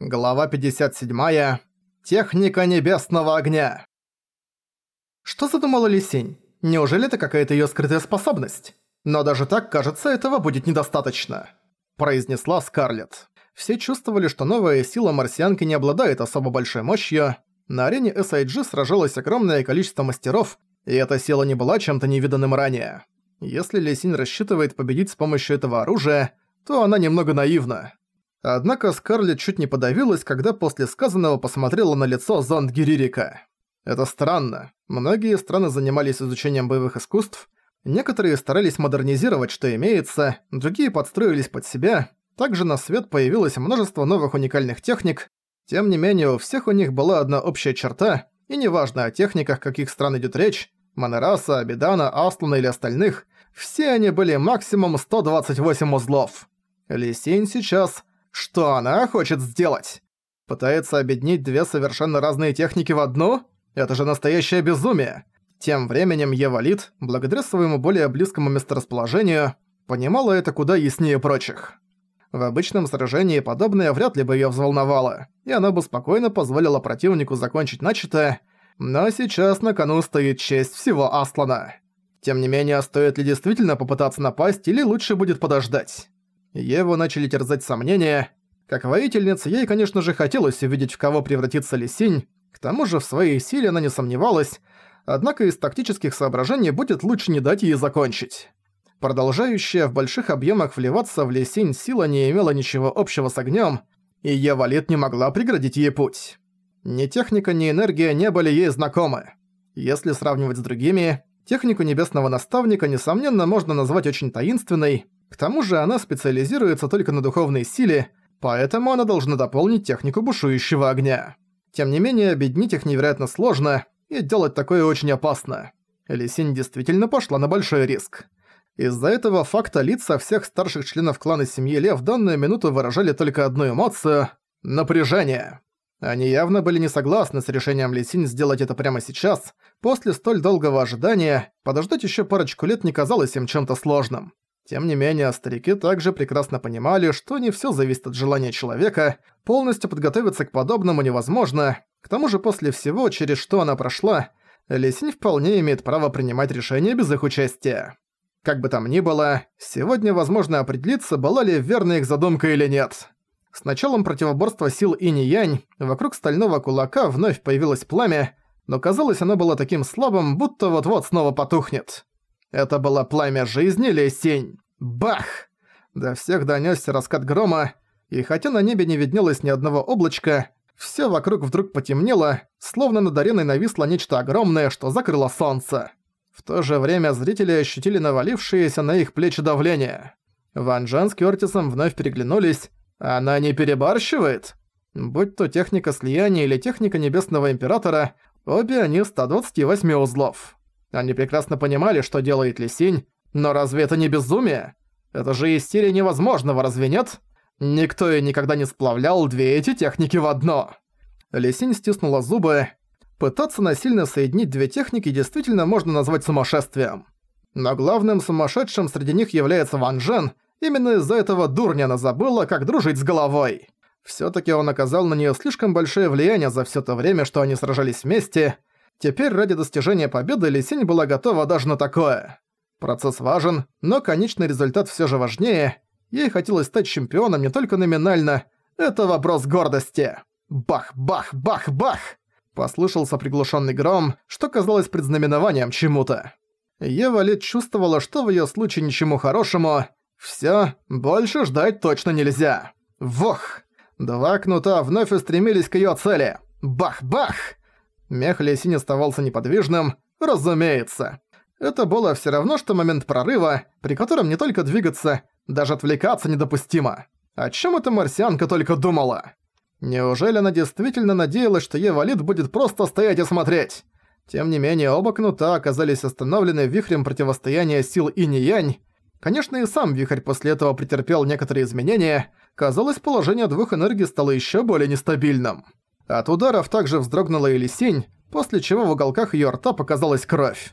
Глава 57. Техника небесного огня. Что задумала Лисень? Неужели это какая-то её скрытая способность? Но даже так, кажется, этого будет недостаточно. Произнесла Скарлетт. Все чувствовали, что новая сила марсианки не обладает особо большой мощью. На арене SIG сражалось огромное количество мастеров, и эта сила не была чем-то невиданным ранее. Если Лисень рассчитывает победить с помощью этого оружия, то она немного наивна. Однако Скарлетт чуть не подавилась, когда после сказанного посмотрела на лицо зонд Гиририка. Это странно. Многие страны занимались изучением боевых искусств, некоторые старались модернизировать, что имеется, другие подстроились под себя. Также на свет появилось множество новых уникальных техник. Тем не менее, у всех у них была одна общая черта, и неважно о техниках, каких стран идет речь, Монораса, Абидана, Аслана или остальных, все они были максимум 128 узлов. Лисень сейчас что она хочет сделать? Пытается объединить две совершенно разные техники в одну? Это же настоящее безумие. Тем временем Евалит, благодаря своему более близкому месторасположению, понимала это куда яснее прочих. В обычном сражении подобное вряд ли бы её взволновало, и она бы спокойно позволила противнику закончить начатое, но сейчас на кону стоит честь всего Аслана. Тем не менее, стоит ли действительно попытаться напасть или лучше будет подождать? Еву начали терзать сомнения. Как воительница, ей, конечно же, хотелось увидеть, в кого превратится Лисинь. К тому же в своей силе она не сомневалась. Однако из тактических соображений будет лучше не дать ей закончить. Продолжающая в больших объемах вливаться в Лисинь сила не имела ничего общего с огнем, и Евалит не могла преградить ей путь. Ни техника, ни энергия не были ей знакомы. Если сравнивать с другими, технику Небесного Наставника, несомненно, можно назвать очень таинственной, к тому же она специализируется только на духовной силе, поэтому она должна дополнить технику бушующего огня. Тем не менее, объединить их невероятно сложно, и делать такое очень опасно. Лисинь действительно пошла на большой риск. Из-за этого факта лица всех старших членов клана семьи Лев в данную минуту выражали только одну эмоцию – напряжение. Они явно были не согласны с решением Лисинь сделать это прямо сейчас. После столь долгого ожидания, подождать еще парочку лет не казалось им чем-то сложным. Тем не менее, старики также прекрасно понимали, что не всё зависит от желания человека, полностью подготовиться к подобному невозможно, к тому же после всего, через что она прошла, Лисинь вполне имеет право принимать решения без их участия. Как бы там ни было, сегодня возможно определиться, была ли верна их задумка или нет. С началом противоборства сил инь-янь вокруг стального кулака вновь появилось пламя, но казалось оно было таким слабым, будто вот-вот снова потухнет. Это было пламя жизни Лесень. Бах! До всех донёсся раскат грома, и хотя на небе не виднелось ни одного облачка, всё вокруг вдруг потемнело, словно над ареной нависло нечто огромное, что закрыло солнце. В то же время зрители ощутили навалившееся на их плечи давление. Ван Джен с Кёртисом вновь переглянулись. Она не перебарщивает? Будь то техника слияния или техника Небесного Императора, обе они 128 узлов. Они прекрасно понимали, что делает Лисинь, но разве это не безумие? Это же истерия невозможного, разве нет? Никто и никогда не сплавлял две эти техники в одно. Лисинь стиснула зубы. Пытаться насильно соединить две техники действительно можно назвать сумасшествием. Но главным сумасшедшим среди них является Ван Жен, именно из-за этого дурня она забыла, как дружить с головой. Всё-таки он оказал на неё слишком большое влияние за всё то время, что они сражались вместе, Теперь ради достижения победы Лисинь была готова даже на такое. Процесс важен, но конечный результат всё же важнее. Ей хотелось стать чемпионом не только номинально. Это вопрос гордости. Бах, бах, бах, бах! Послышался приглушенный гром, что казалось предзнаменованием чему-то. Ева Лид чувствовала, что в её случае ничему хорошему. Всё, больше ждать точно нельзя. Вох! Два кнута вновь устремились к её цели. Бах-бах! Мех Лесинь оставался неподвижным, разумеется. Это было все равно, что момент прорыва, при котором не только двигаться, даже отвлекаться недопустимо. О чем эта марсианка только думала? Неужели она действительно надеялась, что Евалит будет просто стоять и смотреть? Тем не менее, оба кнута оказались остановлены вихрем противостояния сил инь-янь. Конечно, и сам вихрь после этого претерпел некоторые изменения. Казалось, положение двух энергий стало еще более нестабильным. От ударов также вздрогнула и Лисинь, после чего в уголках её рта показалась кровь.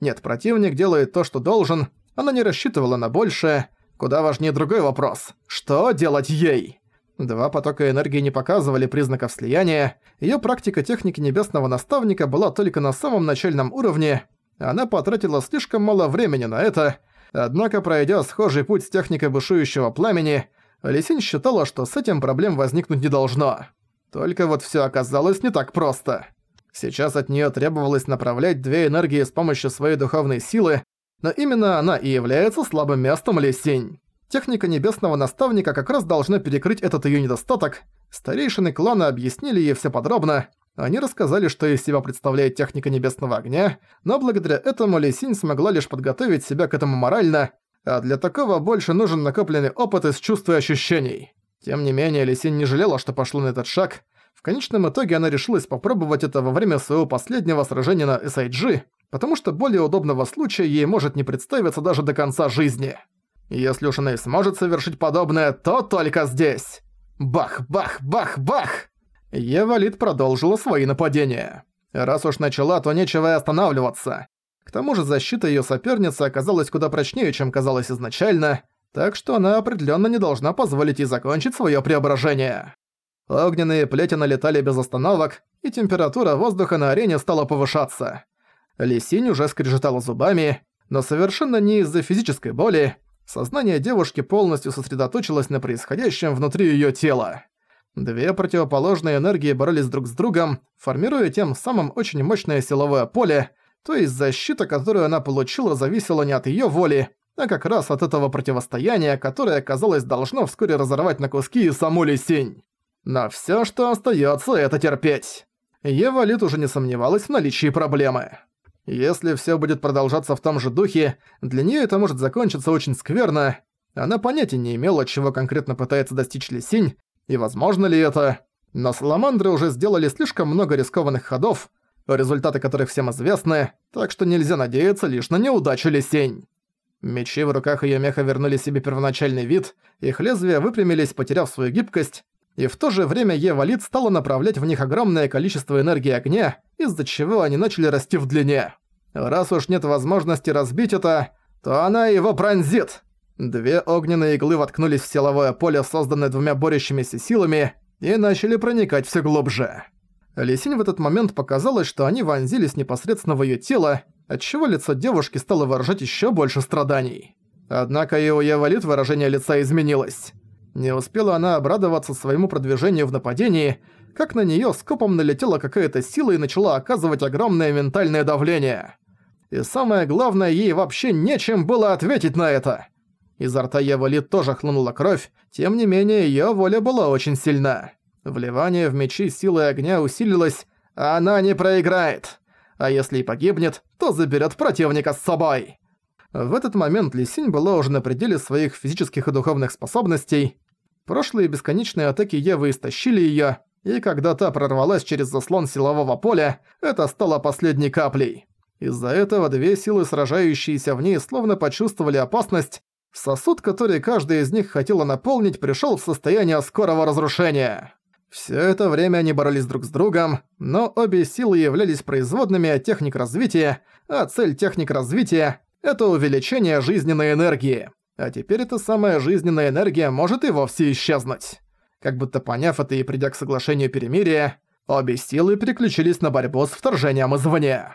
Нет, противник делает то, что должен, она не рассчитывала на большее. Куда важнее другой вопрос. Что делать ей? Два потока энергии не показывали признаков слияния, её практика техники Небесного Наставника была только на самом начальном уровне, она потратила слишком мало времени на это, однако пройдя схожий путь с техникой бушующего пламени, Лисинь считала, что с этим проблем возникнуть не должно. Только вот всё оказалось не так просто. Сейчас от неё требовалось направлять две энергии с помощью своей духовной силы, но именно она и является слабым местом Лисинь. Техника Небесного Наставника как раз должна перекрыть этот её недостаток. Старейшины клана объяснили ей всё подробно. Они рассказали, что из себя представляет техника Небесного Огня, но благодаря этому Лисинь смогла лишь подготовить себя к этому морально, а для такого больше нужен накопленный опыт из чувств и ощущений. Тем не менее, Лисинь не жалела, что пошла на этот шаг. В конечном итоге она решилась попробовать это во время своего последнего сражения на SIG, потому что более удобного случая ей может не представиться даже до конца жизни. Если уж она и сможет совершить подобное, то только здесь. Бах, бах, бах, бах! Евалит продолжила свои нападения. Раз уж начала, то нечего и останавливаться. К тому же защита её соперницы оказалась куда прочнее, чем казалось изначально, так что она определённо не должна позволить ей закончить своё преображение. Огненные плети налетали без остановок, и температура воздуха на арене стала повышаться. Лисинь уже скрежетала зубами, но совершенно не из-за физической боли, Сознание девушки полностью сосредоточилось на происходящем внутри её тела. Две противоположные энергии боролись друг с другом, формируя тем самым очень мощное силовое поле, то есть защита, которую она получила, зависела не от её воли, а как раз от этого противостояния, которое, казалось, должно вскоре разорвать на куски и саму Лисинь. Но всё, что остаётся, это терпеть. Ева Лит уже не сомневалась в наличии проблемы. Если все будет продолжаться в том же духе, для нее это может закончиться очень скверно. Она понятия не имела, чего конкретно пытается достичь Лисинь, и возможно ли это. Но Саламандры уже сделали слишком много рискованных ходов, результаты которых всем известны, так что нельзя надеяться лишь на неудачу Лисинь. Мечи в руках её меха вернули себе первоначальный вид, их лезвия выпрямились, потеряв свою гибкость, и в то же время Евалит стала направлять в них огромное количество энергии огня, из-за чего они начали расти в длине. Раз уж нет возможности разбить это, то она его пронзит. Две огненные иглы воткнулись в силовое поле, созданное двумя борющимися силами, и начали проникать все глубже. Лисинь в этот момент показалось, что они вонзились непосредственно в её тело, отчего лицо девушки стало выражать ещё больше страданий. Однако и у Евалит выражение лица изменилось. Не успела она обрадоваться своему продвижению в нападении, как на неё скопом налетела какая-то сила и начала оказывать огромное ментальное давление. И самое главное, ей вообще нечем было ответить на это. Изо рта Евали тоже хлынула кровь, тем не менее её воля была очень сильна. Вливание в мечи силы огня усилилось, а она не проиграет. А если и погибнет, то заберёт противника с собой. В этот момент Лисинь была уже на пределе своих физических и духовных способностей, Прошлые бесконечные атаки Евы истощили её, и когда та прорвалась через заслон силового поля, это стало последней каплей. Из-за этого две силы, сражающиеся в ней, словно почувствовали опасность. Сосуд, который каждая из них хотела наполнить, пришёл в состояние скорого разрушения. Всё это время они боролись друг с другом, но обе силы являлись производными от техник развития, а цель техник развития – это увеличение жизненной энергии. А теперь эта самая жизненная энергия может и вовсе исчезнуть. Как будто поняв это и придя к соглашению перемирия, обе силы переключились на борьбу с вторжением извне.